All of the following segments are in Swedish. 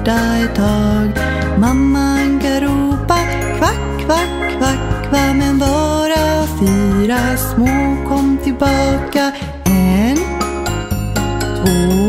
borta ett tag. Mamman kan ropa kvack, kvack, kvack, kvack men bara fyra små kom tillbaka. En, två,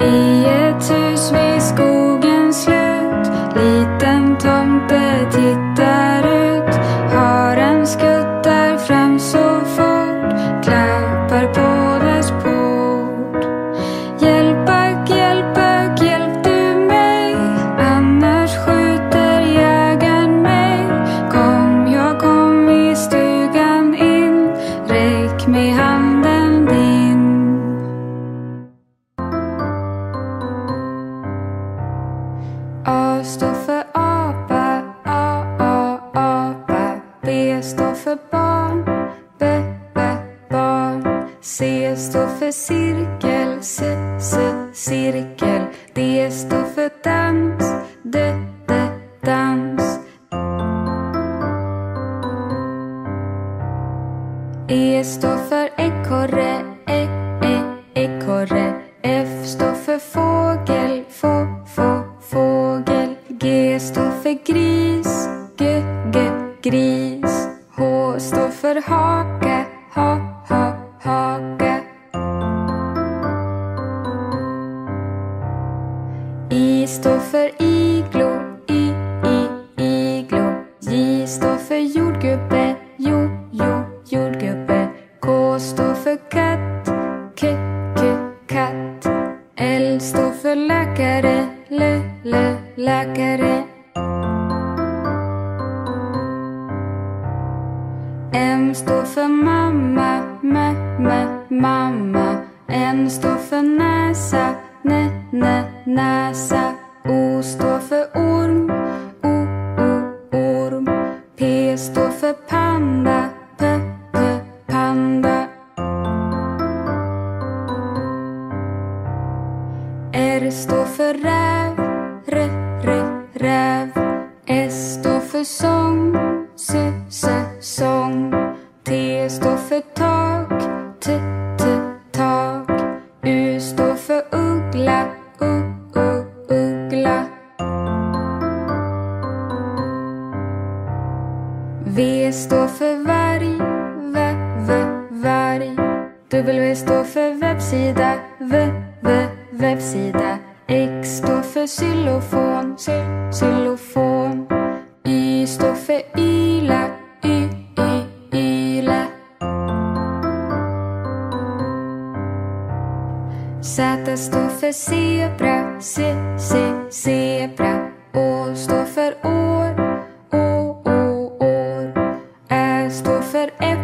Yeah. see O står för orm, O, O, orm. P står för panda. står för varg, v, v, varg. W står för webbsida, v, v, webbsida. X står för xylofon, xylofon. Y står för yla, y, y, yla. Z står för zebra, c, c, zebra. Å står för å that every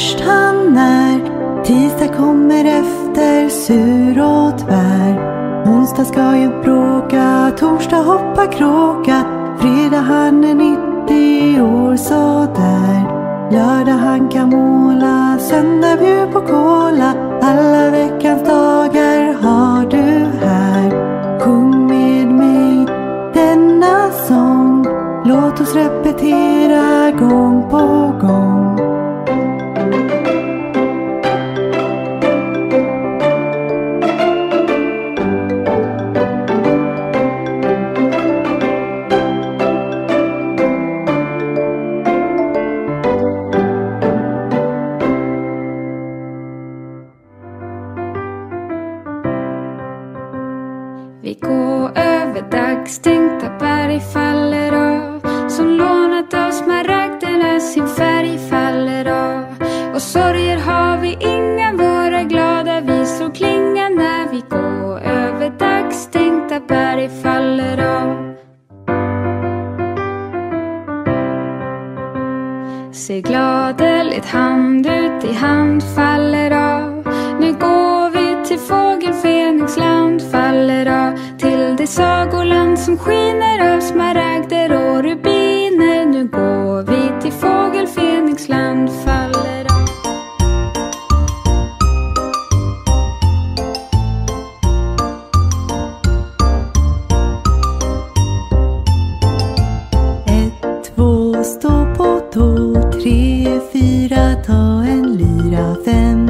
först han är. Tisdag kommer efter sur och tvär. Onsdag ska ju bråka, torsdag hoppa kråka. Fredag han är 90 år sådär. Lördag han kan måla, söndag bjud på kola. Alla veckans dagar har du här. Sjung med mig denna sång. Låt oss repetera gång på gång. stå på tå. Tre, fyra, ta en lyra, Fem,